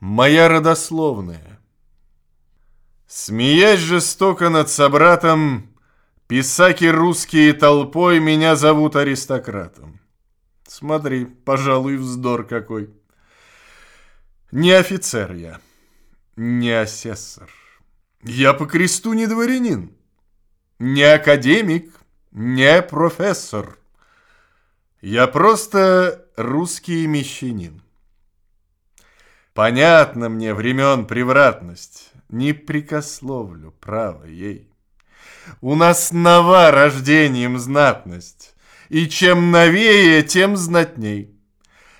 моя родословная. Смеясь жестоко над собратом, писаки русские толпой меня зовут аристократом. Смотри, пожалуй, вздор какой. Не офицер я, не асессор. Я по кресту не дворянин, не академик, не профессор. Я просто русский мещанин. Понятно мне времен превратность, не прикословлю, право ей. У нас нова рождением знатность, и чем новее, тем знатней.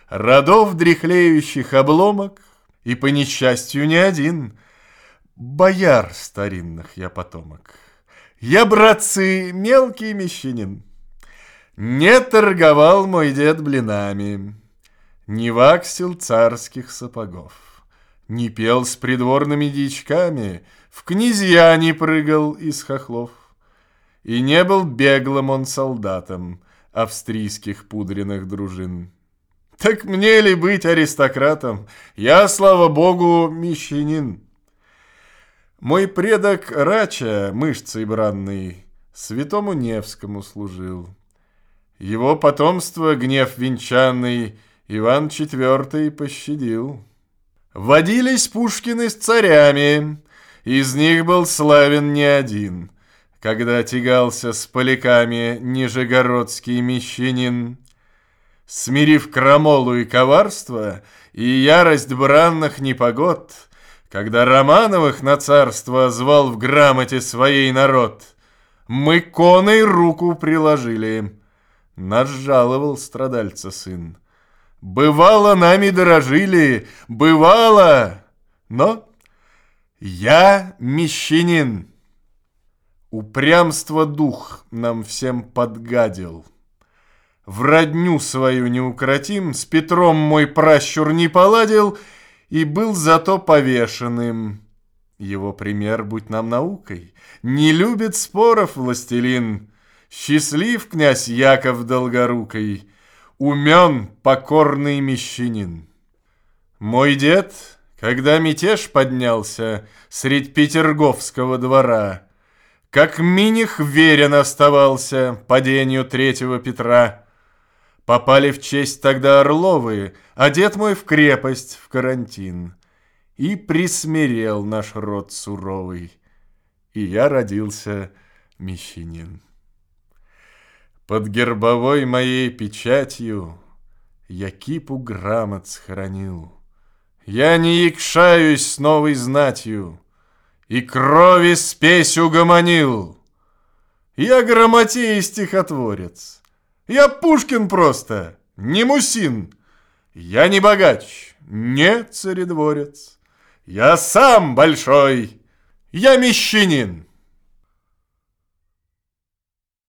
Родов дряхлеющих обломок, и по несчастью не один, бояр старинных я потомок. Я, братцы, мелкий мещанин. Не торговал мой дед блинами, не ваксил царских сапогов, Не пел с придворными дичками, В князья не прыгал из хохлов. И не был беглым он солдатом Австрийских пудренных дружин. Так мне ли быть аристократом? Я, слава богу, мещанин. Мой предок Рача, мышцей бранный, Святому Невскому служил. Его потомство, гнев венчанный, Иван IV пощадил. Водились Пушкины с царями, из них был славен не один, когда тягался с поляками нижегородский мещанин. Смирив крамолу и коварство и ярость бранных непогод, когда Романовых на царство звал в грамоте своей народ, мы коной руку приложили. Нас жаловал страдальца сын. Бывало, нами дорожили, бывало, но я мещанин. Упрямство дух нам всем подгадил. В родню свою неукротим, с Петром мой пращур не поладил и был зато повешенным. Его пример будь нам наукой. Не любит споров властелин. Счастлив князь Яков Долгорукой — умен покорный мещанин. Мой дед, когда мятеж поднялся средь Петерговского двора, как миних верен оставался падению третьего Петра. Попали в честь тогда Орловы, а дед мой в крепость, в карантин. И присмирел наш род суровый, и я родился мещанин. Под гербовой моей печатью Я кипу грамот схоронил. Я не якшаюсь с новой знатью И крови спесь угомонил. Я грамотей стихотворец. Я Пушкин просто, не Мусин. Я не богач, не царедворец. Я сам большой, я мещанин.